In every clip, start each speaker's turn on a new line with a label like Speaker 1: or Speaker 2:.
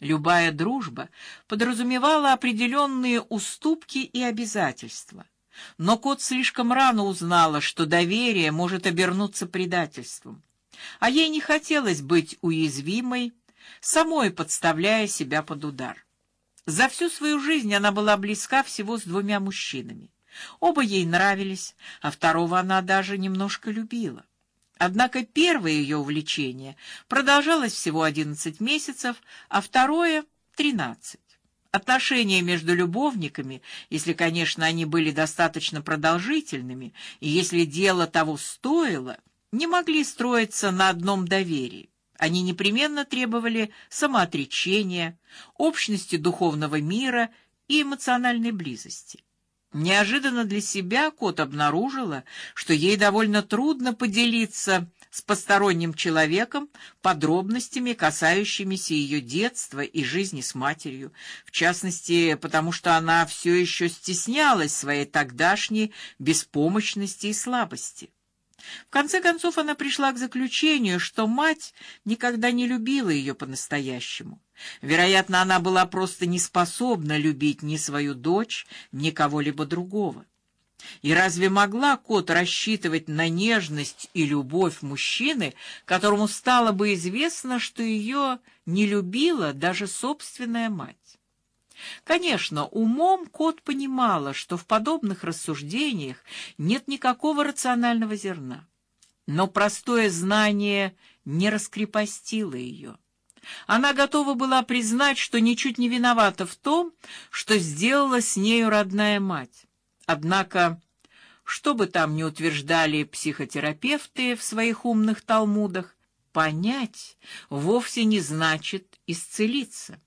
Speaker 1: Любая дружба подразумевала определенные уступки и обязательства. Но кот слишком рано узнала, что доверие может обернуться предательством. А ей не хотелось быть уязвимой, самой подставляя себя под удар. За всю свою жизнь она была близка всего с двумя мужчинами. Оба ей нравились, а второго она даже немножко любила. Однако первое ее увлечение продолжалось всего одиннадцать месяцев, а второе тринадцать. Отношения между любовниками, если, конечно, они были достаточно продолжительными, и если дело того стоило, не могли строиться на одном доверии. Они непременно требовали самоотречения, общности духовного мира и эмоциональной близости. Неожиданно для себя кот обнаружила, что ей довольно трудно поделиться с посторонним человеком подробностями, касающимися ее детства и жизни с матерью, в частности, потому что она все еще стеснялась своей тогдашней беспомощности и слабости. В конце концов она пришла к заключению, что мать никогда не любила ее по-настоящему. Вероятно, она была просто не способна любить ни свою дочь, ни кого-либо другого. И разве могла кот рассчитывать на нежность и любовь мужчины, которому стало бы известно, что ее не любила даже собственная мать? Конечно, умом кот понимала, что в подобных рассуждениях нет никакого рационального зерна, но простое знание не раскрепостило ее. Она готова была признать, что ничуть не виновата в том, что сделала с нею родная мать. Однако, что бы там ни утверждали психотерапевты в своих умных талмудах, понять вовсе не значит исцелиться.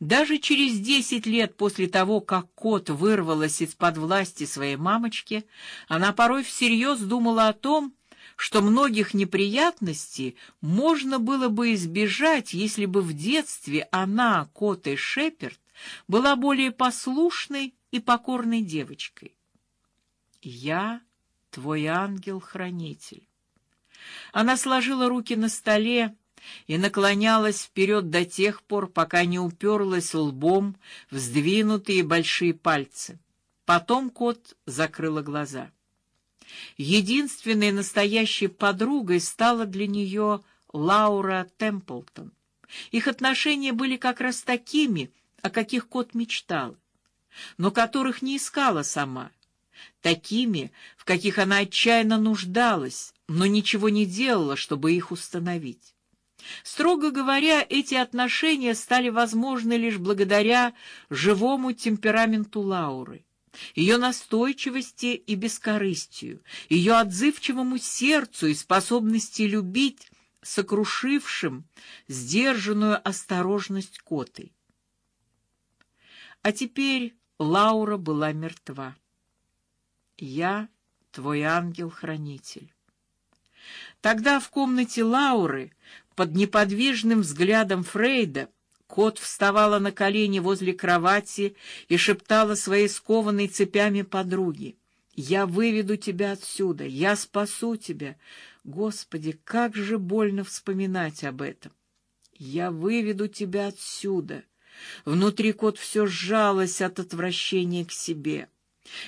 Speaker 1: Даже через десять лет после того, как кот вырвалась из-под власти своей мамочки, она порой всерьез думала о том, что многих неприятностей можно было бы избежать, если бы в детстве она, кот и Шеперд, была более послушной и покорной девочкой. Я твой ангел-хранитель. Она сложила руки на столе и наклонялась вперед до тех пор, пока не уперлась лбом в сдвинутые большие пальцы. Потом кот закрыла глаза. Единственной настоящей подругой стала для нее Лаура Темплтон. Их отношения были как раз такими, о каких кот мечтал, но которых не искала сама, такими, в каких она отчаянно нуждалась, но ничего не делала, чтобы их установить. Строго говоря, эти отношения стали возможны лишь благодаря живому темпераменту Лауры ее настойчивости и бескорыстию, ее отзывчивому сердцу и способности любить, сокрушившим сдержанную осторожность коты. А теперь Лаура была мертва. Я твой ангел-хранитель. Тогда в комнате Лауры под неподвижным взглядом Фрейда Кот вставала на колени возле кровати и шептала своей скованной цепями подруге: "Я выведу тебя отсюда, я спасу тебя. Господи, как же больно вспоминать об этом. Я выведу тебя отсюда". Внутри кот все сжалось от отвращения к себе.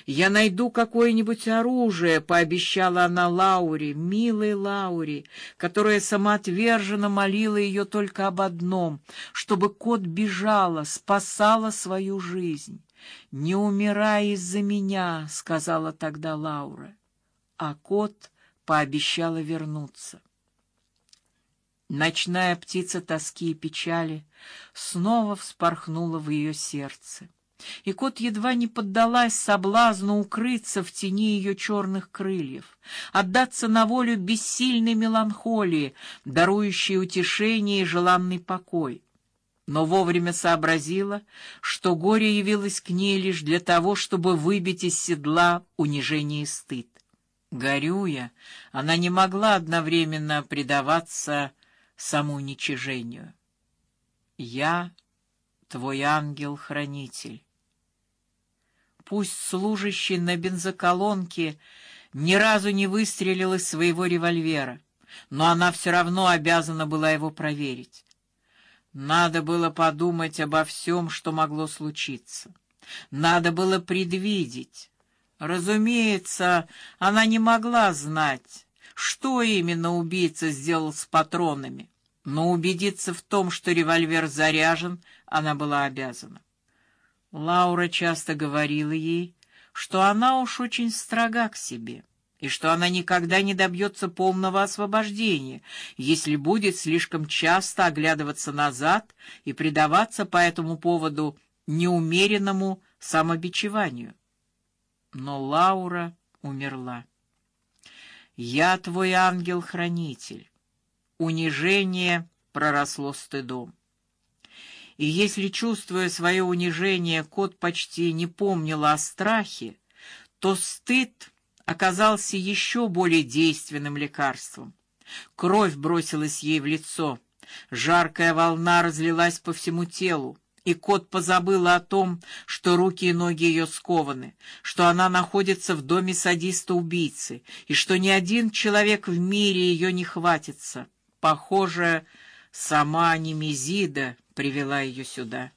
Speaker 1: Я найду какое-нибудь оружие, пообещала она Лауре, милой Лауре, которая самоотверженно молила ее только об одном, чтобы кот бежала, спасала свою жизнь. Не умирай из-за меня, сказала тогда Лаура, а кот пообещала вернуться. Ночная птица тоски и печали снова вспорхнула в ее сердце и кот едва не поддалась соблазну укрыться в тени ее черных крыльев, отдаться на волю бессильной меланхолии, дарующей утешение и желанный покой. Но вовремя сообразила, что горе явилось к ней лишь для того, чтобы выбить из седла унижение и стыд. Горюя, она не могла одновременно предаваться самоуничижению. Я твой ангел-хранитель. Пусть служащий на бензоколонке ни разу не выстрелил из своего револьвера, но она все равно обязана была его проверить. Надо было подумать обо всем, что могло случиться. Надо было предвидеть. Разумеется, она не могла знать, что именно убийца сделал с патронами, но убедиться в том, что револьвер заряжен, она была обязана. Лаура часто говорила ей, что она уж очень строга к себе и что она никогда не добьется полного освобождения, если будет слишком часто оглядываться назад и предаваться по этому поводу неумеренному самобичеванию. Но Лаура умерла. Я твой ангел-хранитель. Унижение проросло стыдом. И если, чувствуя свое унижение, кот почти не помнил о страхе, то стыд оказался еще более действенным лекарством. Кровь бросилась ей в лицо, жаркая волна разлилась по всему телу, и кот позабыла о том, что руки и ноги ее скованы, что она находится в доме садиста-убийцы, и что ни один человек в мире ее не хватится. Похоже, сама Немезида привела ее сюда.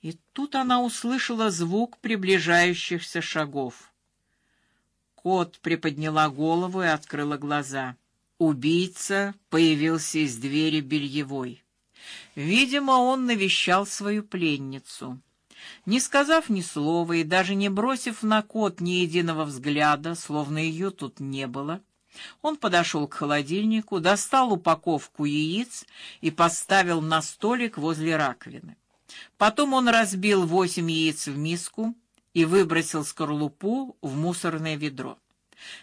Speaker 1: И тут она услышала звук приближающихся шагов. Кот приподняла голову и открыла глаза. Убийца появился из двери бельевой. Видимо, он навещал свою пленницу. Не сказав ни слова и даже не бросив на кот ни единого взгляда, словно ее тут не было, он подошел к холодильнику, достал упаковку яиц и поставил на столик возле раковины. Потом он разбил восемь яиц в миску, и выбросил скорлупу в мусорное ведро.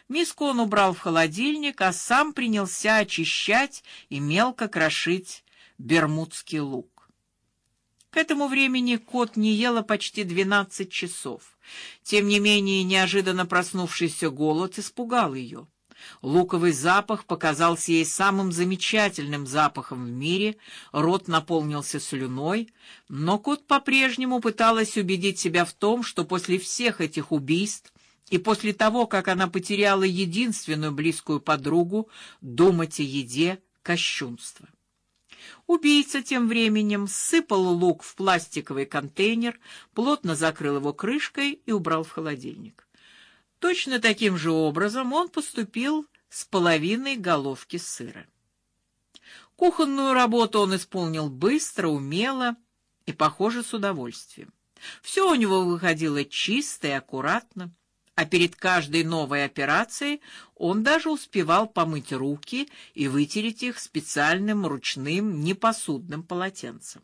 Speaker 1: Миску он убрал в холодильник, а сам принялся очищать и мелко крошить бермудский лук. К этому времени кот не ела почти двенадцать часов. Тем не менее, неожиданно проснувшийся голод испугал ее. Луковый запах показался ей самым замечательным запахом в мире, рот наполнился слюной, но кот по-прежнему пыталась убедить себя в том, что после всех этих убийств и после того, как она потеряла единственную близкую подругу, думать о еде кощунство. Убийца тем временем сыпал лук в пластиковый контейнер, плотно закрыл его крышкой и убрал в холодильник. Точно таким же образом он поступил с половиной головки сыра. Кухонную работу он исполнил быстро, умело и, похоже, с удовольствием. Все у него выходило чисто и аккуратно, а перед каждой новой операцией он даже успевал помыть руки и вытереть их специальным ручным непосудным полотенцем.